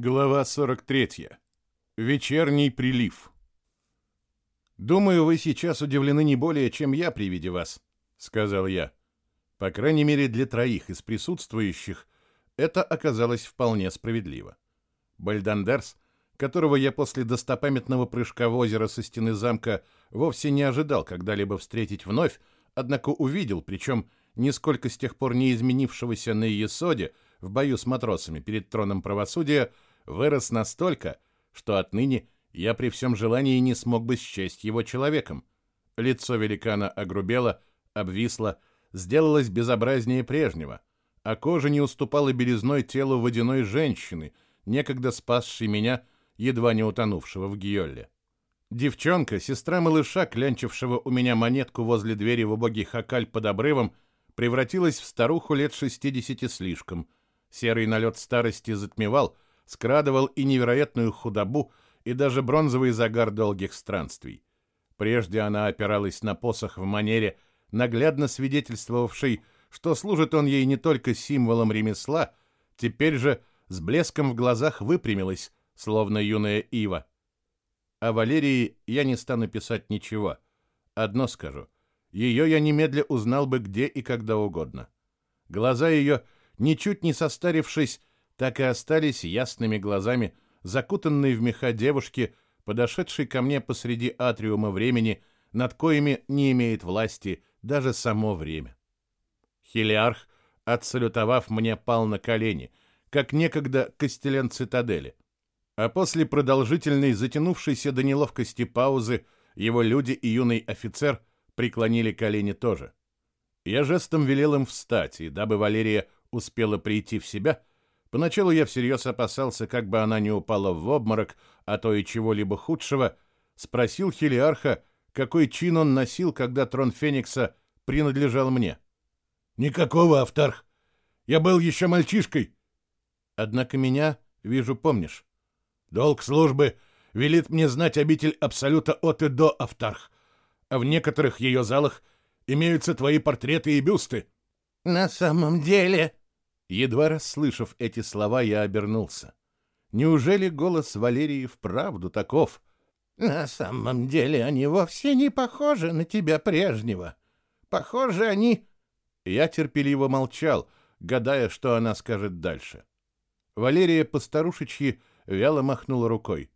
Глава 43. Вечерний прилив. «Думаю, вы сейчас удивлены не более, чем я при виде вас», — сказал я. По крайней мере, для троих из присутствующих это оказалось вполне справедливо. Бальдандерс, которого я после достопамятного прыжка в озеро со стены замка вовсе не ожидал когда-либо встретить вновь, однако увидел, причем нисколько с тех пор не изменившегося на Иесоде в бою с матросами перед троном правосудия, вырос настолько, что отныне я при всем желании не смог бы счесть его человеком. Лицо великана огрубело, обвисло, сделалось безобразнее прежнего, а кожа не уступала белизной телу водяной женщины, некогда спасшей меня, едва не утонувшего в Гиолле. Девчонка, сестра малыша, клянчившего у меня монетку возле двери в убогий хакаль под обрывом, превратилась в старуху лет шестидесяти слишком. Серый налет старости затмевал — скрадывал и невероятную худобу, и даже бронзовый загар долгих странствий. Прежде она опиралась на посох в манере, наглядно свидетельствовавшей, что служит он ей не только символом ремесла, теперь же с блеском в глазах выпрямилась, словно юная ива. О Валерии я не стану писать ничего. Одно скажу. Ее я немедля узнал бы где и когда угодно. Глаза ее, ничуть не состарившись, так и остались ясными глазами, закутанные в меха девушки, подошедшей ко мне посреди атриума времени, над коими не имеет власти даже само время. Хелиарх, отсалютовав мне, пал на колени, как некогда костелен цитадели. А после продолжительной, затянувшейся до неловкости паузы, его люди и юный офицер преклонили колени тоже. Я жестом велел им встать, и дабы Валерия успела прийти в себя, Поначалу я всерьез опасался, как бы она не упала в обморок, а то и чего-либо худшего, спросил Хелиарха, какой чин он носил, когда трон Феникса принадлежал мне. «Никакого, Автарх. Я был еще мальчишкой». «Однако меня, вижу, помнишь». «Долг службы велит мне знать обитель Абсолюта от и до, Автарх, а в некоторых ее залах имеются твои портреты и бюсты». «На самом деле...» Едва расслышав эти слова, я обернулся. Неужели голос Валерии вправду таков? На самом деле они вовсе не похожи на тебя прежнего. Похожи они... Я терпеливо молчал, гадая, что она скажет дальше. Валерия постарушечьи вяло махнула рукой.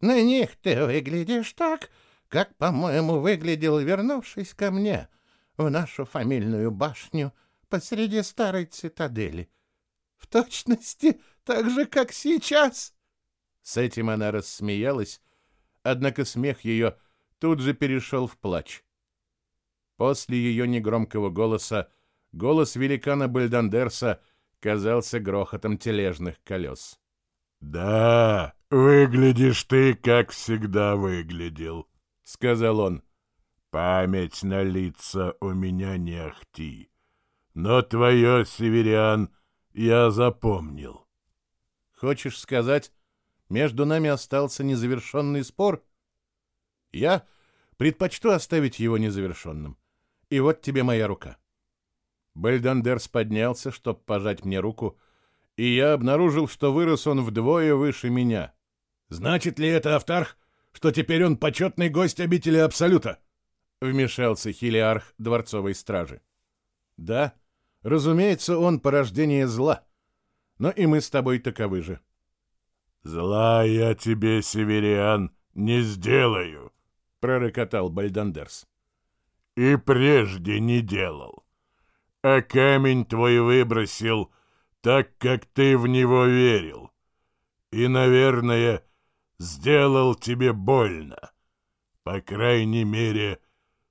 На них ты выглядишь так, как, по-моему, выглядел, вернувшись ко мне в нашу фамильную башню — посреди старой цитадели. В точности так же, как сейчас. С этим она рассмеялась, однако смех ее тут же перешел в плач. После ее негромкого голоса голос великана Бальдандерса казался грохотом тележных колес. «Да, выглядишь ты, как всегда выглядел», — сказал он. «Память на лица у меня не ахти. Но твое, северян, я запомнил. Хочешь сказать, между нами остался незавершенный спор? Я предпочту оставить его незавершенным. И вот тебе моя рука. Бельдандерс поднялся, чтобы пожать мне руку, и я обнаружил, что вырос он вдвое выше меня. «Значит ли это, Автарх, что теперь он почетный гость обители Абсолюта?» — вмешался Хилиарх дворцовой стражи. «Да, Разумеется, он порождение зла. Но и мы с тобой таковы же. «Зла я тебе, северян, не сделаю», — пророкотал Бальдандерс. «И прежде не делал. А камень твой выбросил так, как ты в него верил. И, наверное, сделал тебе больно. По крайней мере,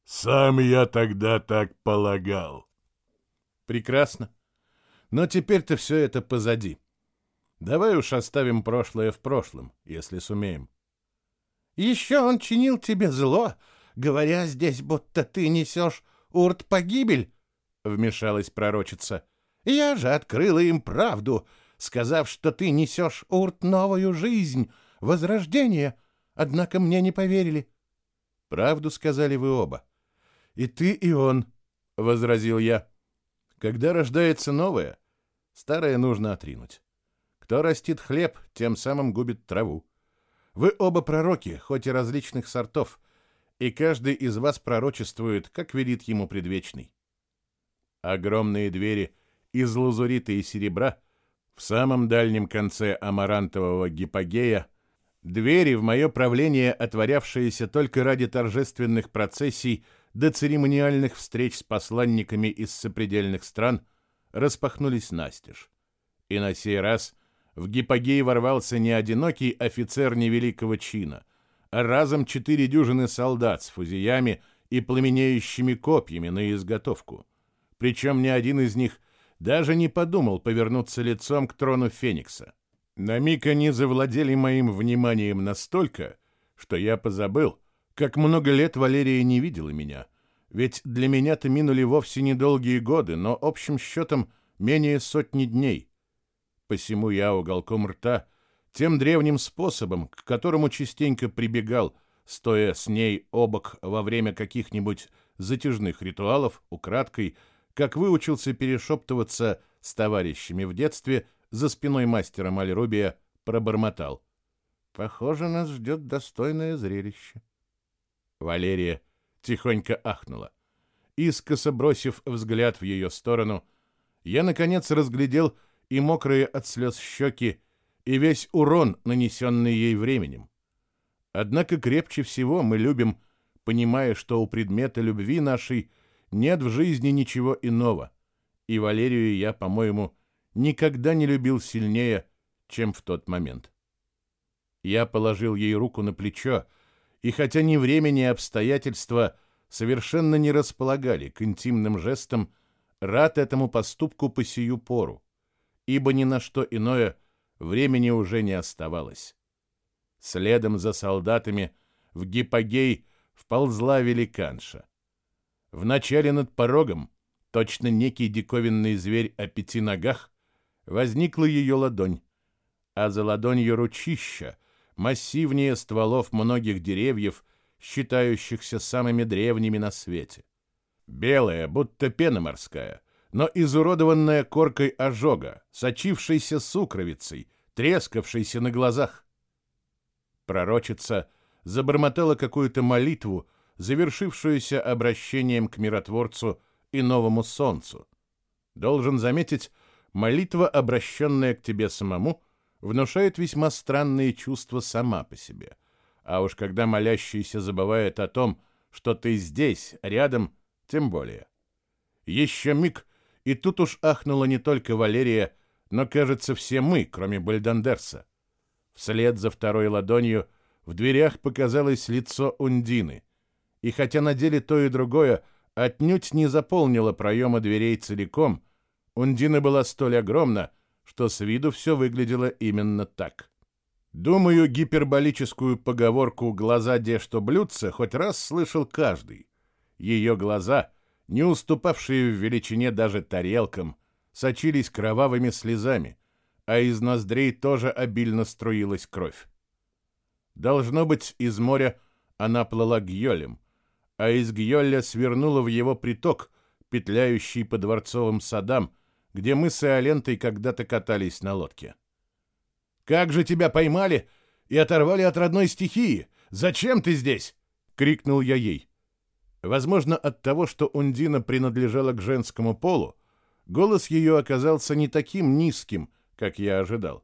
сам я тогда так полагал. Прекрасно. Но теперь-то все это позади. Давай уж оставим прошлое в прошлом, если сумеем. Еще он чинил тебе зло, говоря здесь, будто ты несешь урт погибель, — вмешалась пророчица. Я же открыла им правду, сказав, что ты несешь урт новую жизнь, возрождение, однако мне не поверили. Правду сказали вы оба. И ты, и он, — возразил я. Когда рождается новое, старое нужно отринуть. Кто растит хлеб, тем самым губит траву. Вы оба пророки, хоть и различных сортов, и каждый из вас пророчествует, как велит ему предвечный. Огромные двери из лазурита и серебра в самом дальнем конце амарантового гипогея, двери в мое правление, отворявшиеся только ради торжественных процессий до церемониальных встреч с посланниками из сопредельных стран, распахнулись настежь. И на сей раз в гипогей ворвался не одинокий офицер невеликого чина, а разом четыре дюжины солдат с фузиями и пламенеющими копьями на изготовку. Причем ни один из них даже не подумал повернуться лицом к трону Феникса. На миг они завладели моим вниманием настолько, что я позабыл, как много лет Валерия не видела меня. Ведь для меня-то минули вовсе недолгие годы, но общим счетом менее сотни дней. Посему я уголком рта, тем древним способом, к которому частенько прибегал, стоя с ней обок во время каких-нибудь затяжных ритуалов, украдкой, как выучился перешептываться с товарищами в детстве за спиной мастера Мальрубия, пробормотал. «Похоже, нас ждет достойное зрелище». Валерия тихонько ахнула. Искоса бросив взгляд в ее сторону, я, наконец, разглядел и мокрые от слез щеки, и весь урон, нанесенный ей временем. Однако крепче всего мы любим, понимая, что у предмета любви нашей нет в жизни ничего иного, и Валерию я, по-моему, никогда не любил сильнее, чем в тот момент. Я положил ей руку на плечо, и хотя ни время, ни обстоятельства совершенно не располагали к интимным жестам, рад этому поступку по сию пору, ибо ни на что иное времени уже не оставалось. Следом за солдатами в гипогей вползла великанша. Вначале над порогом, точно некий диковинный зверь о пяти ногах, возникла ее ладонь, а за ладонью ручища, массивнее стволов многих деревьев, считающихся самыми древними на свете. Белая, будто пена морская, но изуродованная коркой ожога, сочившейся сукровицей, трескавшейся на глазах. Пророчица забормотала какую-то молитву, завершившуюся обращением к миротворцу и новому солнцу. Должен заметить, молитва, обращенная к тебе самому — внушает весьма странные чувства сама по себе. А уж когда молящийся забывает о том, что ты здесь, рядом, тем более. Еще миг, и тут уж ахнула не только Валерия, но, кажется, все мы, кроме Бальдандерса. Вслед за второй ладонью в дверях показалось лицо Ундины, и хотя на деле то и другое отнюдь не заполнило проема дверей целиком, Ундина была столь огромна, что с виду все выглядело именно так. Думаю, гиперболическую поговорку «глаза де что блюдца» хоть раз слышал каждый. Ее глаза, не уступавшие в величине даже тарелкам, сочились кровавыми слезами, а из ноздрей тоже обильно струилась кровь. Должно быть, из моря она плыла Гьолем, а из Гьоля свернула в его приток, петляющий по дворцовым садам, где мы с Иолентой когда-то катались на лодке. «Как же тебя поймали и оторвали от родной стихии? Зачем ты здесь?» — крикнул я ей. Возможно, от того, что Ундина принадлежала к женскому полу, голос ее оказался не таким низким, как я ожидал.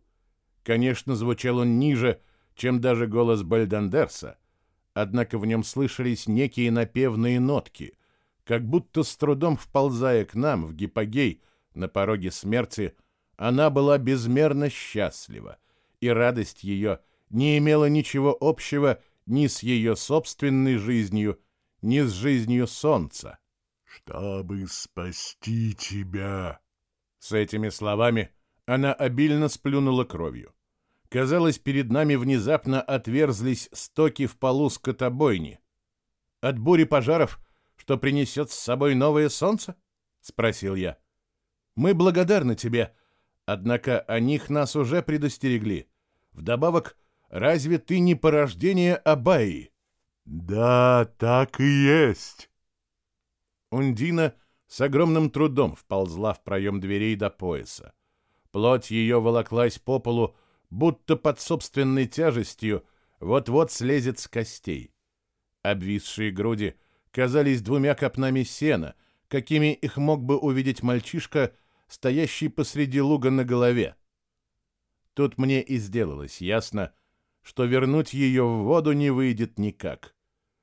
Конечно, звучал он ниже, чем даже голос Бальдандерса, однако в нем слышались некие напевные нотки, как будто с трудом вползая к нам в гипогей, на пороге смерти, она была безмерно счастлива, и радость ее не имела ничего общего ни с ее собственной жизнью, ни с жизнью солнца. «Чтобы спасти тебя!» С этими словами она обильно сплюнула кровью. Казалось, перед нами внезапно отверзлись стоки в полу скотобойни. «От бури пожаров, что принесет с собой новое солнце?» — спросил я. — мы благодарны тебе, однако о них нас уже предостерегли. Вдобавок, разве ты не порождение Абайи? Да, так и есть. Ундина с огромным трудом вползла в проем дверей до пояса. Плоть ее волоклась по полу, будто под собственной тяжестью, вот-вот слезет с костей. Обвисшие груди казались двумя копнами сена, какими их мог бы увидеть мальчишка, стоящий посреди луга на голове. Тут мне и сделалось ясно, что вернуть ее в воду не выйдет никак,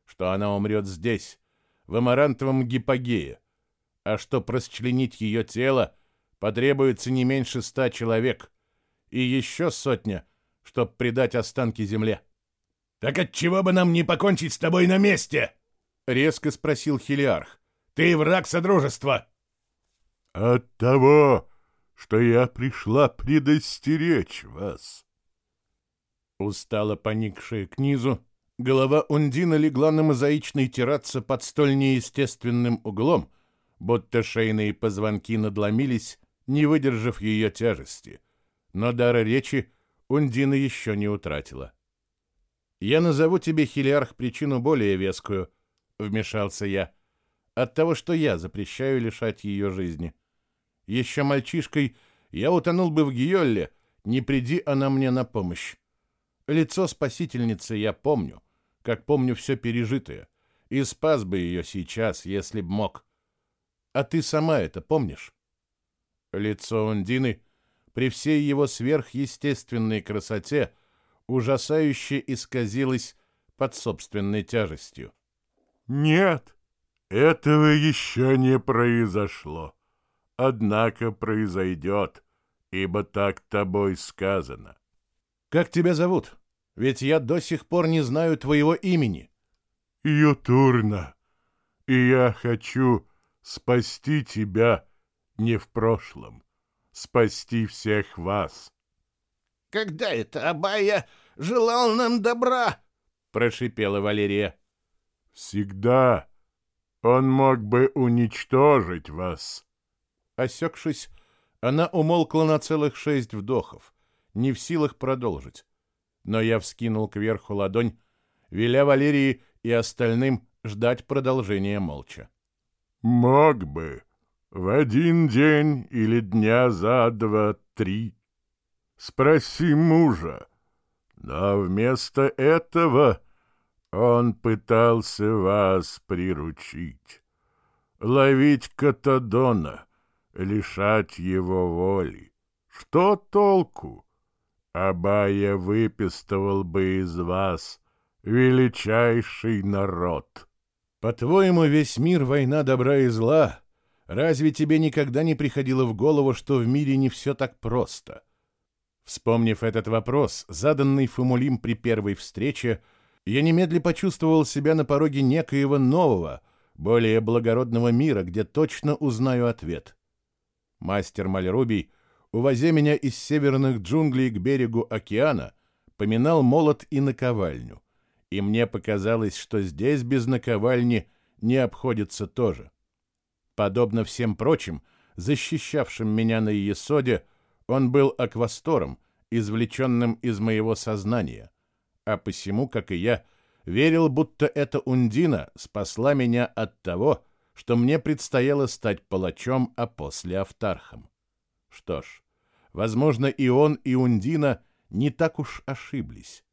что она умрет здесь, в амарантовом гипогее, а что расчленить ее тело потребуется не меньше ста человек и еще сотня, чтобы предать останки земле. «Так отчего бы нам не покончить с тобой на месте?» — резко спросил Хелиарх. «Ты враг Содружества!» «От того, что я пришла предостеречь вас». Устало поникшая к низу, голова Ундина легла на мозаичной терраце под столь неестественным углом, будто шейные позвонки надломились, не выдержав ее тяжести. Но дара речи Ундина еще не утратила. «Я назову тебе, Хилиарх, причину более вескую», — вмешался я, — «от того, что я запрещаю лишать ее жизни. Еще мальчишкой я утонул бы в Гиолле, не приди она мне на помощь. Лицо спасительницы я помню, как помню все пережитое, и спас бы ее сейчас, если б мог. А ты сама это помнишь?» Лицо Ундины, при всей его сверхъестественной красоте, — ужасающе исказилась под собственной тяжестью. «Нет, этого еще не произошло. Однако произойдет, ибо так тобой сказано». «Как тебя зовут? Ведь я до сих пор не знаю твоего имени». «Ютурна, и я хочу спасти тебя не в прошлом, спасти всех вас» когда это Абая желал нам добра?» — прошипела Валерия. «Всегда он мог бы уничтожить вас». Осекшись, она умолкла на целых шесть вдохов, не в силах продолжить. Но я вскинул кверху ладонь, веля Валерии и остальным ждать продолжения молча. «Мог бы. В один день или дня за два-три Спроси мужа. Но вместо этого он пытался вас приручить, ловить Катадона, лишать его воли. Что толку? Абая выпистывал бы из вас величайший народ. По-твоему, весь мир — война добра и зла? Разве тебе никогда не приходило в голову, что в мире не все так просто? Вспомнив этот вопрос, заданный Фомулим при первой встрече, я немедля почувствовал себя на пороге некоего нового, более благородного мира, где точно узнаю ответ. Мастер Мальрубий, увозя меня из северных джунглей к берегу океана, поминал молот и наковальню, и мне показалось, что здесь без наковальни не обходится тоже. Подобно всем прочим, защищавшим меня на Иесоде, он был аквастором, извлеченным из моего сознания, а посему, как и я, верил, будто эта Ундина спасла меня от того, что мне предстояло стать палачом, а после автархом. Что ж, возможно, и он, и Ундина не так уж ошиблись.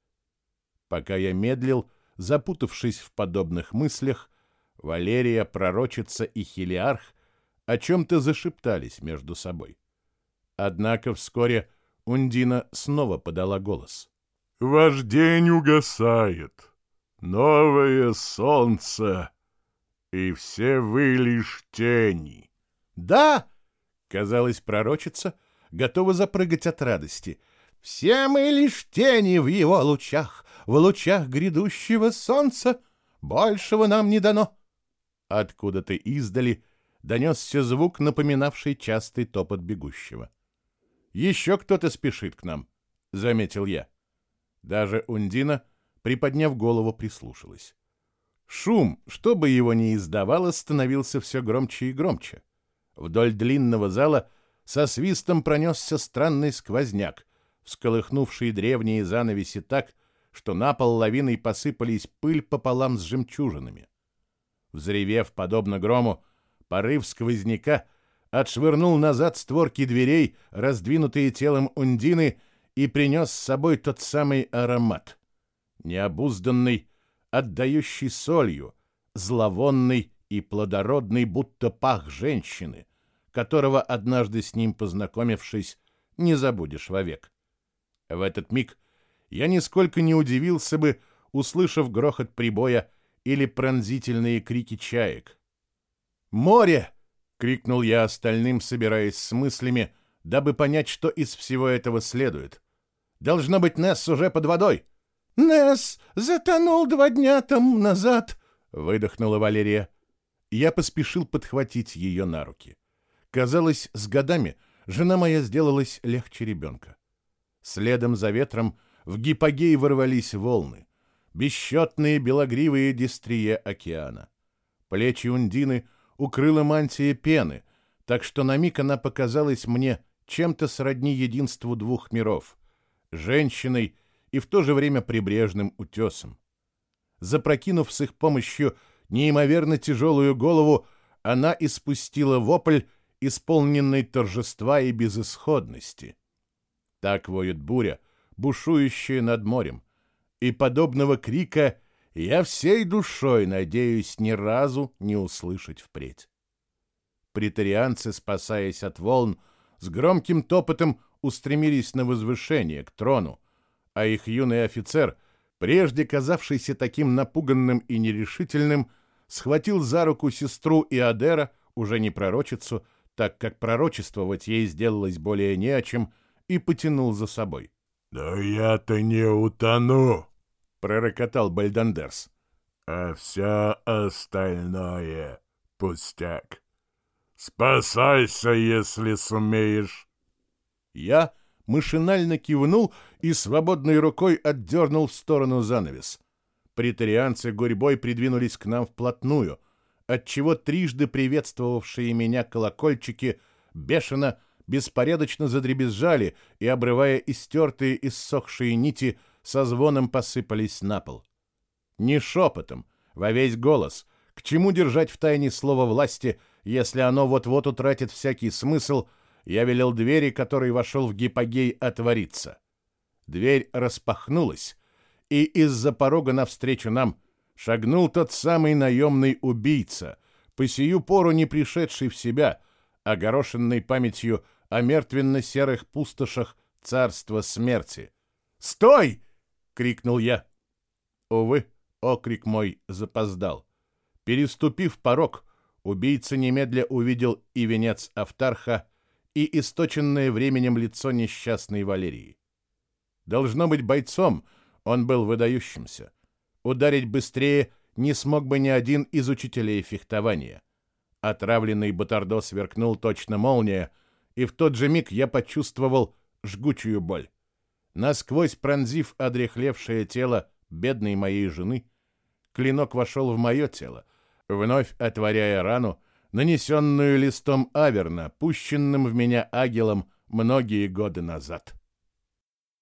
Пока я медлил, запутавшись в подобных мыслях, Валерия, пророчица и Хелиарх о чем-то зашептались между собой. Однако вскоре Ундина снова подала голос. «Ваш день угасает. Новое солнце, и все вы лишь тени». «Да!» — казалось пророчица, готова запрыгать от радости. «Все мы лишь тени в его лучах, в лучах грядущего солнца. Большего нам не дано». Откуда-то издали донесся звук, напоминавший частый топот бегущего. Еще кто-то спешит к нам, — заметил я. Даже Ундина, приподняв голову, прислушалась. Шум, что бы его ни издавало, становился все громче и громче. Вдоль длинного зала со свистом пронесся странный сквозняк, всколыхнувший древние занавеси так, что на пол лавиной посыпались пыль пополам с жемчужинами. Взревев, подобно грому, порыв сквозняка отшвырнул назад створки дверей, раздвинутые телом Ундины, и принес с собой тот самый аромат. Необузданный, отдающий солью, зловонный и плодородный, будто пах женщины, которого, однажды с ним познакомившись, не забудешь вовек. В этот миг я нисколько не удивился бы, услышав грохот прибоя или пронзительные крики чаек. «Море!» — крикнул я остальным, собираясь с мыслями, дабы понять, что из всего этого следует. «Должно быть, Несс уже под водой!» «Несс затонул два дня тому назад!» — выдохнула Валерия. Я поспешил подхватить ее на руки. Казалось, с годами жена моя сделалась легче ребенка. Следом за ветром в гипогей ворвались волны, бесчетные белогривые дистрия океана. Плечи Ундины укрыла мантия пены, так что на миг она показалась мне чем-то сродни единству двух миров — женщиной и в то же время прибрежным утесом. Запрокинув с их помощью неимоверно тяжелую голову, она испустила вопль, исполненный торжества и безысходности. Так воет буря, бушующая над морем, и подобного крика я всей душой надеюсь ни разу не услышать впредь. Притарианцы, спасаясь от волн, с громким топотом устремились на возвышение, к трону, а их юный офицер, прежде казавшийся таким напуганным и нерешительным, схватил за руку сестру Иодера, уже не пророчицу, так как пророчествовать ей сделалось более не о чем, и потянул за собой. «Да я-то не утону!» — пророкотал Бальдандерс. «А все остальное — пустяк. Спасайся, если сумеешь!» Я машинально кивнул и свободной рукой отдернул в сторону занавес. Притарианцы гурьбой придвинулись к нам вплотную, отчего трижды приветствовавшие меня колокольчики бешено, беспорядочно задребезжали и, обрывая истертые и ссохшие нити, со звоном посыпались на пол. Не шепотом, во весь голос. К чему держать в тайне слово власти, если оно вот-вот утратит всякий смысл, я велел двери, который вошел в гипогей, отвориться. Дверь распахнулась, и из-за порога навстречу нам шагнул тот самый наемный убийца, по сию пору не пришедший в себя, огорошенный памятью о мертвенно-серых пустошах царства смерти. «Стой!» — крикнул я. Увы, окрик мой запоздал. Переступив порог, убийца немедля увидел и венец Автарха, и источенное временем лицо несчастной Валерии. Должно быть бойцом, он был выдающимся. Ударить быстрее не смог бы ни один из учителей фехтования. Отравленный Батардо сверкнул точно молния, и в тот же миг я почувствовал жгучую боль. Насквозь пронзив одрехлевшее тело бедной моей жены, клинок вошел в мое тело, вновь отворяя рану, нанесенную листом Аверна, пущенным в меня агелом многие годы назад.